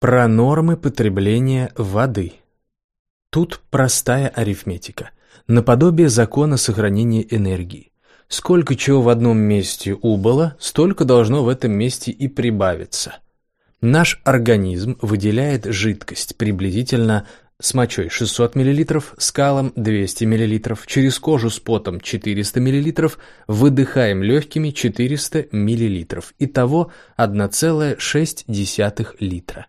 Про нормы потребления воды. Тут простая арифметика. Наподобие закона сохранения энергии. Сколько чего в одном месте убыло, столько должно в этом месте и прибавиться. Наш организм выделяет жидкость приблизительно с мочой 600 мл, с калом 200 мл, через кожу с потом 400 мл, выдыхаем легкими 400 мл. Итого 1,6 литра.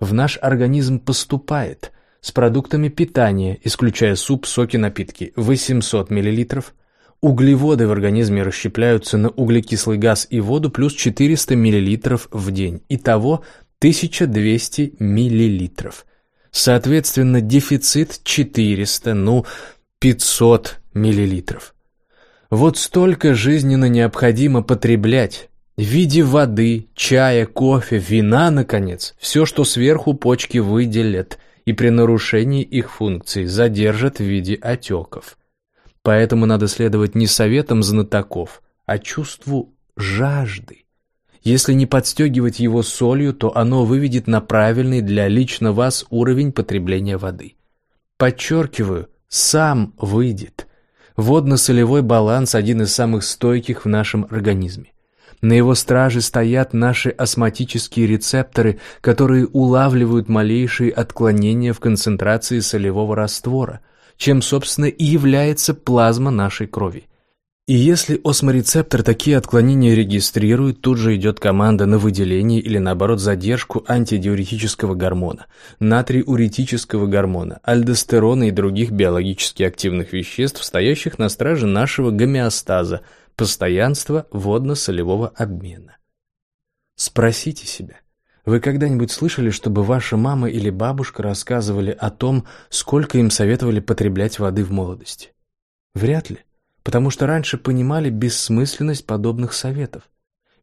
В наш организм поступает с продуктами питания, исключая суп, соки, напитки, 800 мл, Углеводы в организме расщепляются на углекислый газ и воду плюс 400 мл в день. Итого 1200 мл. Соответственно, дефицит 400, ну, 500 миллилитров. Вот столько жизненно необходимо потреблять. В виде воды, чая, кофе, вина, наконец. Все, что сверху почки выделят и при нарушении их функций задержат в виде отеков. Поэтому надо следовать не советам знатоков, а чувству жажды. Если не подстегивать его солью, то оно выведет на правильный для лично вас уровень потребления воды. Подчеркиваю, сам выйдет. Водно-солевой баланс – один из самых стойких в нашем организме. На его страже стоят наши осмотические рецепторы, которые улавливают малейшие отклонения в концентрации солевого раствора, чем, собственно, и является плазма нашей крови. И если осморецептор такие отклонения регистрирует, тут же идет команда на выделение или наоборот задержку антидиуретического гормона, натриуретического гормона, альдостерона и других биологически активных веществ, стоящих на страже нашего гомеостаза, постоянства водно-солевого обмена. Спросите себя, вы когда-нибудь слышали, чтобы ваша мама или бабушка рассказывали о том, сколько им советовали потреблять воды в молодости? Вряд ли потому что раньше понимали бессмысленность подобных советов.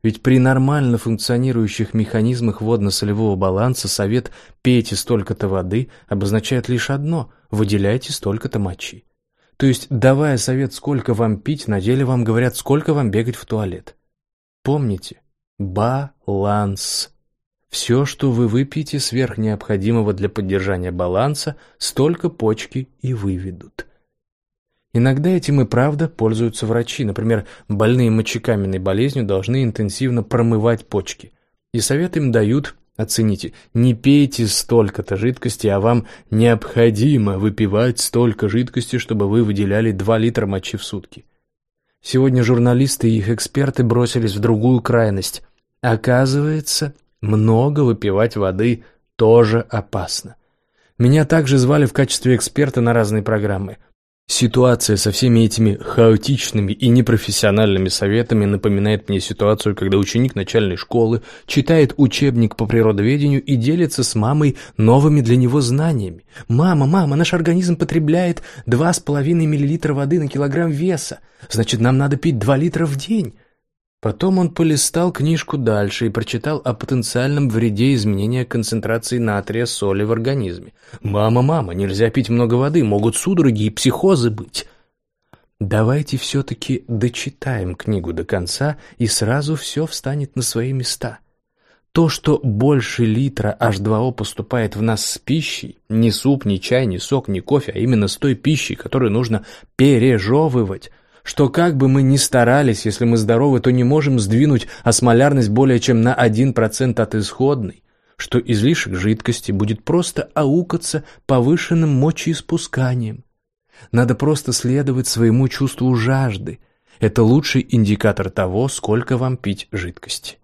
Ведь при нормально функционирующих механизмах водно-солевого баланса совет «пейте столько-то воды» обозначает лишь одно – выделяйте столько-то мочи. То есть, давая совет, сколько вам пить, на деле вам говорят, сколько вам бегать в туалет. Помните, баланс. Все, что вы выпьете сверх необходимого для поддержания баланса, столько почки и выведут. Иногда этим и правда пользуются врачи. Например, больные мочекаменной болезнью должны интенсивно промывать почки. И совет им дают, оцените, не пейте столько-то жидкости, а вам необходимо выпивать столько жидкости, чтобы вы выделяли 2 литра мочи в сутки. Сегодня журналисты и их эксперты бросились в другую крайность. Оказывается, много выпивать воды тоже опасно. Меня также звали в качестве эксперта на разные программы. Ситуация со всеми этими хаотичными и непрофессиональными советами напоминает мне ситуацию, когда ученик начальной школы читает учебник по природоведению и делится с мамой новыми для него знаниями. «Мама, мама, наш организм потребляет 2,5 мл воды на килограмм веса. Значит, нам надо пить 2 литра в день». Потом он полистал книжку дальше и прочитал о потенциальном вреде изменения концентрации натрия соли в организме. «Мама, мама, нельзя пить много воды, могут судороги и психозы быть». Давайте все-таки дочитаем книгу до конца, и сразу все встанет на свои места. То, что больше литра H2O поступает в нас с пищей, не суп, не чай, не сок, не кофе, а именно с той пищей, которую нужно пережевывать – что как бы мы ни старались, если мы здоровы, то не можем сдвинуть осмолярность более чем на 1% от исходной, что излишек жидкости будет просто аукаться повышенным мочеиспусканием. Надо просто следовать своему чувству жажды. Это лучший индикатор того, сколько вам пить жидкости.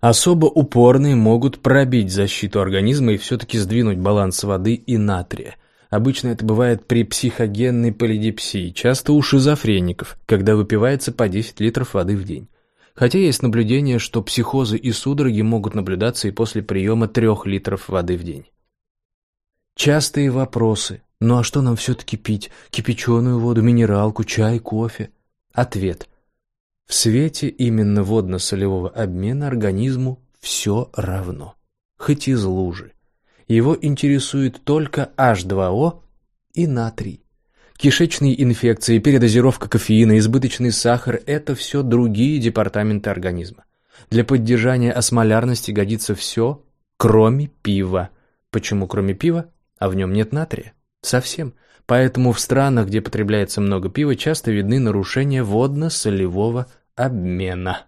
Особо упорные могут пробить защиту организма и все-таки сдвинуть баланс воды и натрия – Обычно это бывает при психогенной полидипсии, часто у шизофреников, когда выпивается по 10 литров воды в день. Хотя есть наблюдение, что психозы и судороги могут наблюдаться и после приема 3 литров воды в день. Частые вопросы. Ну а что нам все-таки пить? Кипяченую воду, минералку, чай, кофе? Ответ. В свете именно водно-солевого обмена организму все равно. Хоть из лужи. Его интересует только H2O и натрий. Кишечные инфекции, передозировка кофеина, избыточный сахар – это все другие департаменты организма. Для поддержания осмолярности годится все, кроме пива. Почему кроме пива? А в нем нет натрия. Совсем. Поэтому в странах, где потребляется много пива, часто видны нарушения водно-солевого обмена.